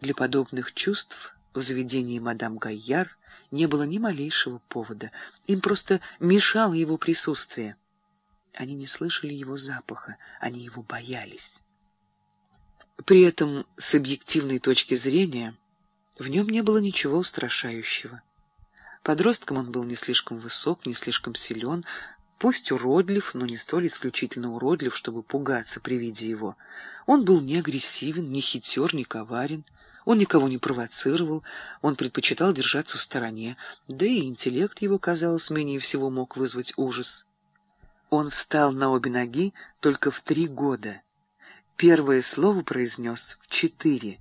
Для подобных чувств в заведении мадам Гайяр не было ни малейшего повода. Им просто мешало его присутствие. Они не слышали его запаха, они его боялись. При этом, с объективной точки зрения, в нем не было ничего устрашающего. Подростком он был не слишком высок, не слишком силен, пусть уродлив, но не столь исключительно уродлив, чтобы пугаться при виде его. Он был не агрессивен, не хитер, не коварен, он никого не провоцировал, он предпочитал держаться в стороне, да и интеллект его, казалось, менее всего мог вызвать ужас. Он встал на обе ноги только в три года. Первое слово произнес в четыре.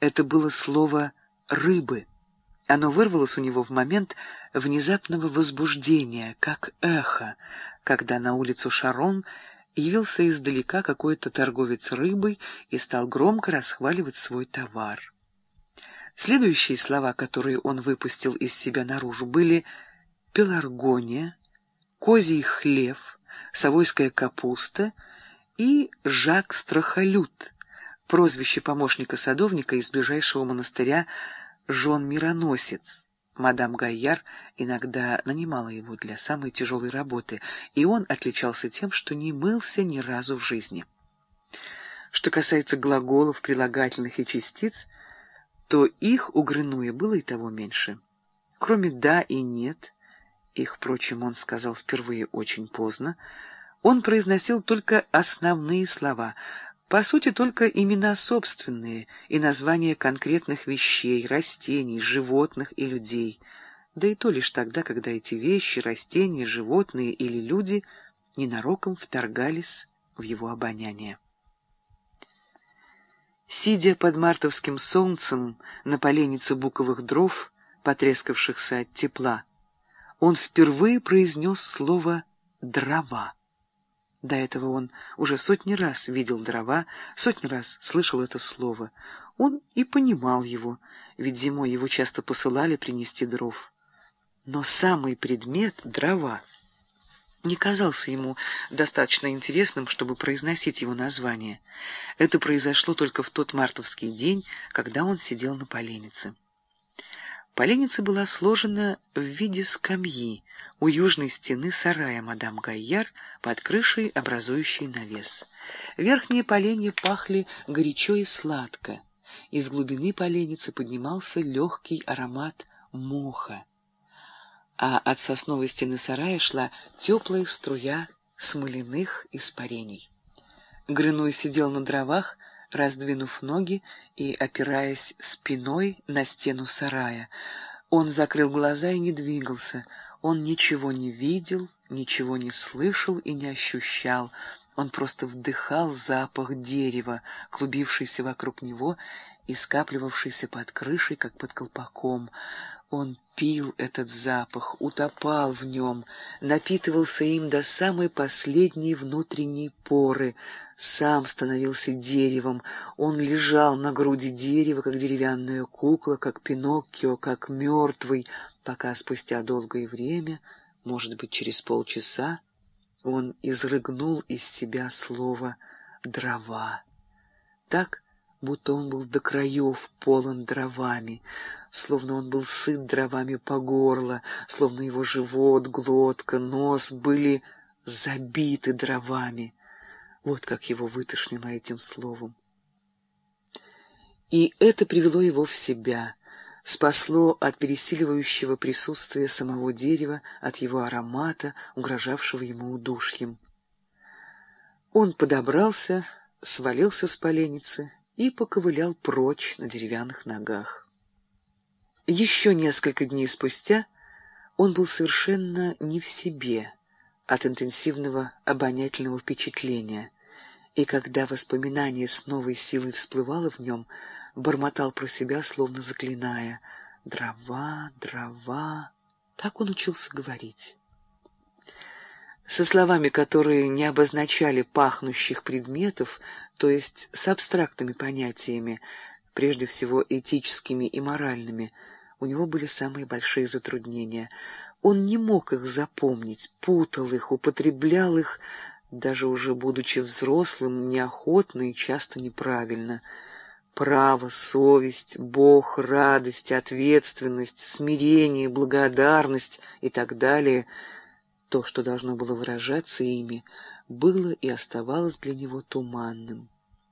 Это было слово «рыбы». Оно вырвалось у него в момент внезапного возбуждения, как эхо, когда на улицу Шарон явился издалека какой-то торговец рыбой и стал громко расхваливать свой товар. Следующие слова, которые он выпустил из себя наружу, были «пеларгония», «козий хлев», «совойская капуста» и «Жак Страхолют», прозвище помощника садовника из ближайшего монастыря Жон Мироносец. Мадам Гайяр иногда нанимала его для самой тяжелой работы, и он отличался тем, что не мылся ни разу в жизни. Что касается глаголов, прилагательных и частиц, то их у Грынуя было и того меньше. Кроме «да» и «нет», их, впрочем, он сказал впервые очень поздно, он произносил только основные слова — по сути, только имена собственные и названия конкретных вещей, растений, животных и людей, да и то лишь тогда, когда эти вещи, растения, животные или люди ненароком вторгались в его обоняние. Сидя под мартовским солнцем на поленнице буковых дров, потрескавшихся от тепла, он впервые произнес слово «дрова». До этого он уже сотни раз видел дрова, сотни раз слышал это слово. Он и понимал его, ведь зимой его часто посылали принести дров. Но самый предмет — дрова — не казался ему достаточно интересным, чтобы произносить его название. Это произошло только в тот мартовский день, когда он сидел на поленнице. Поленница была сложена в виде скамьи у южной стены сарая мадам Гайяр под крышей, образующей навес. Верхние поленья пахли горячо и сладко. Из глубины поленницы поднимался легкий аромат моха, а от сосновой стены сарая шла теплая струя смоляных испарений. Грыной сидел на дровах, раздвинув ноги и опираясь спиной на стену сарая. Он закрыл глаза и не двигался. Он ничего не видел, ничего не слышал и не ощущал. Он просто вдыхал запах дерева, клубившийся вокруг него и скапливавшийся под крышей, как под колпаком. Он пил этот запах, утопал в нем, напитывался им до самой последней внутренней поры, сам становился деревом, он лежал на груди дерева, как деревянная кукла, как Пиноккио, как мертвый, пока спустя долгое время, может быть, через полчаса, он изрыгнул из себя слово «дрова». Так будто он был до краев полон дровами, словно он был сыт дровами по горло, словно его живот, глотка, нос были забиты дровами. Вот как его вытошнило этим словом. И это привело его в себя, спасло от пересиливающего присутствия самого дерева, от его аромата, угрожавшего ему удушьем. Он подобрался, свалился с поленницы и поковылял прочь на деревянных ногах. Еще несколько дней спустя он был совершенно не в себе от интенсивного обонятельного впечатления, и когда воспоминание с новой силой всплывало в нем, бормотал про себя, словно заклиная «дрова, дрова». Так он учился говорить со словами, которые не обозначали пахнущих предметов, то есть с абстрактными понятиями, прежде всего этическими и моральными, у него были самые большие затруднения. Он не мог их запомнить, путал их, употреблял их, даже уже будучи взрослым, неохотно и часто неправильно. Право, совесть, Бог, радость, ответственность, смирение, благодарность и так далее, то, что должно было выражаться ими, было и оставалось для него туманным.